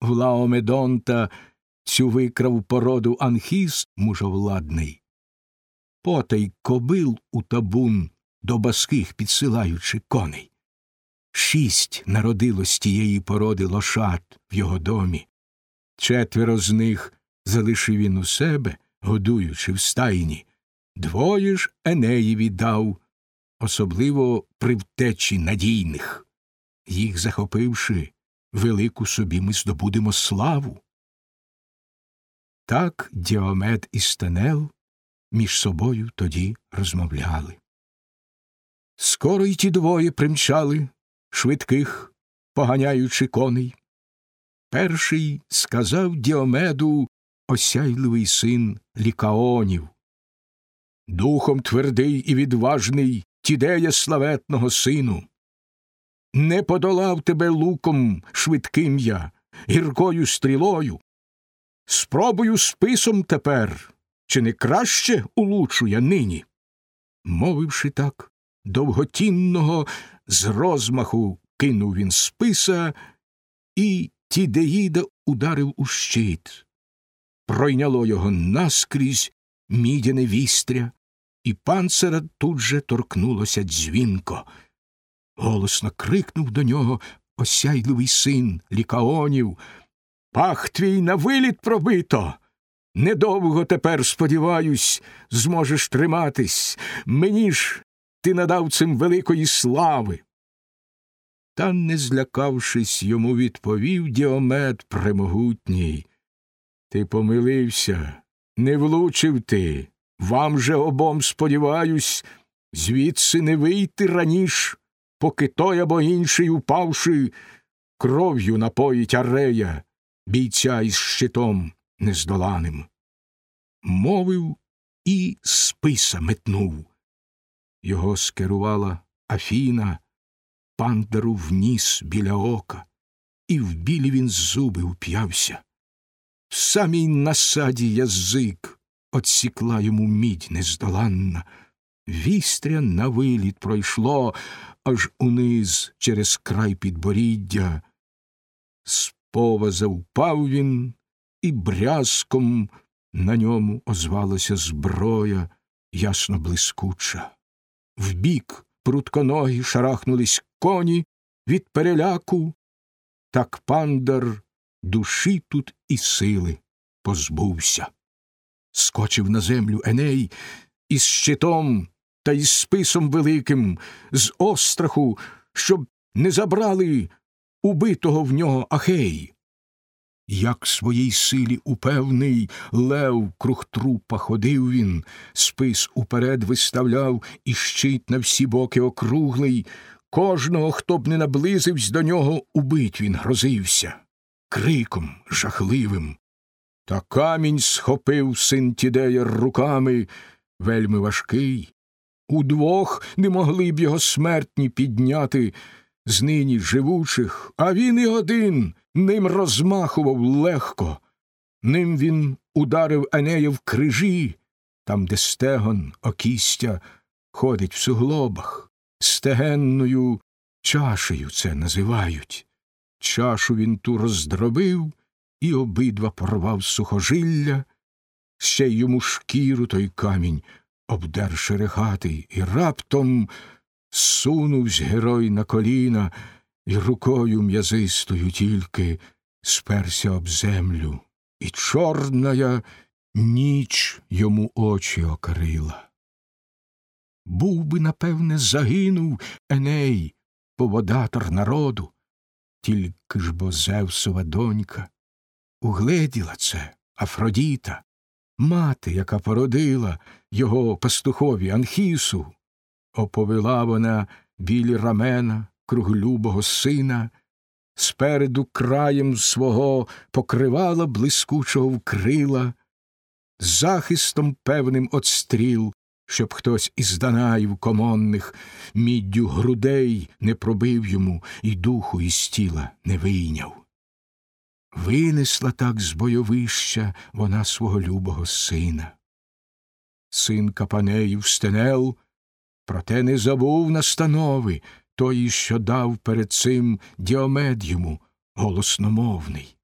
в Лаомедонта цю викрав породу анхіс мужовладний, потай кобил у табун до баских підсилаючи коней. Шість народилось тієї породи лошад в його домі. Четверо з них залишив він у себе, годуючи в стайні. Двоє ж Енеєві дав, особливо при втечі надійних. Їх захопивши, велику собі ми здобудемо славу. Так Діомед і Стенел між собою тоді розмовляли. Скоро й ті двоє примчали, швидких, поганяючи коней. Перший сказав Діомеду осяйливий син лікаонів. Духом твердий і відважний тідея славетного сину. Не подолав тебе луком швидким я, гіркою стрілою. Спробую списом тепер, чи не краще улучу я нині. Мовивши так, довготінного з розмаху кинув він списа і Тідеїда ударив у щит. Пройняло його наскрізь мідяне вістря, і панцера тут же торкнулося дзвінко. Голосно крикнув до нього осяйливий син лікаонів. Пах твій на виліт пробито. Недовго тепер, сподіваюсь, зможеш триматись. Мені ж ти надав цим великої слави. Та, не злякавшись, йому відповів Діомед премогутній. Ти помилився, не влучив ти. Вам же обом, сподіваюсь, звідси не вийти раніш, поки той або інший, упавши, кров'ю напоїть арея, бійця із щитом нездоланим. Мовив і списа метнув. Його скерувала Афіна, пандару в ніс біля ока, і в білі він зуби уп'явся. В самій насаді язик отсікла йому мідь нездоланна. Вістря на виліт пройшло аж униз через край підборіддя. З поваза впав він, і брязком на ньому озвалася зброя ясно блискуча. Вбік прутконогі шарахнулись коні від переляку, так пандар душі тут і сили позбувся. Скочив на землю Еней із щитом та із списом великим, з остраху, щоб не забрали убитого в нього Ахей. Як своїй силі упевний лев круг трупа ходив він, спис уперед виставляв і щит на всі боки округлий, кожного, хто б не наблизився до нього, убить він грозився, криком жахливим. Та камінь схопив син Тідея руками, вельми важкий. Удвох не могли б його смертні підняти з нині живучих, а він і один ним розмахував легко. Ним він ударив Енея в крижі, там, де стегон, окістя, ходить в суглобах, стегенною чашею це називають. Чашу він ту роздробив і обидва порвав сухожилля, ще й йому шкіру той камінь обдер шерехатий, і раптом сунувсь герой на коліна і рукою м'язистою тільки сперся об землю, і чорная ніч йому очі окрила. Був би, напевне, загинув Еней, поводатор народу, тільки ж бо Зевсова донька угледіла це Афродіта, мати, яка породила його пастухові Анхісу, оповела вона білі рамена круглюбого сина, спереду краєм свого покривала блискучого вкрила, захистом певним от стріл, щоб хтось із данаїв комонних міддю грудей не пробив йому і духу із тіла не вийняв. Винесла так з бойовища вона свого любого сина. Син Капанеїв Стенел, проте не забув настанови тої, що дав перед цим діомед йому голосномовний.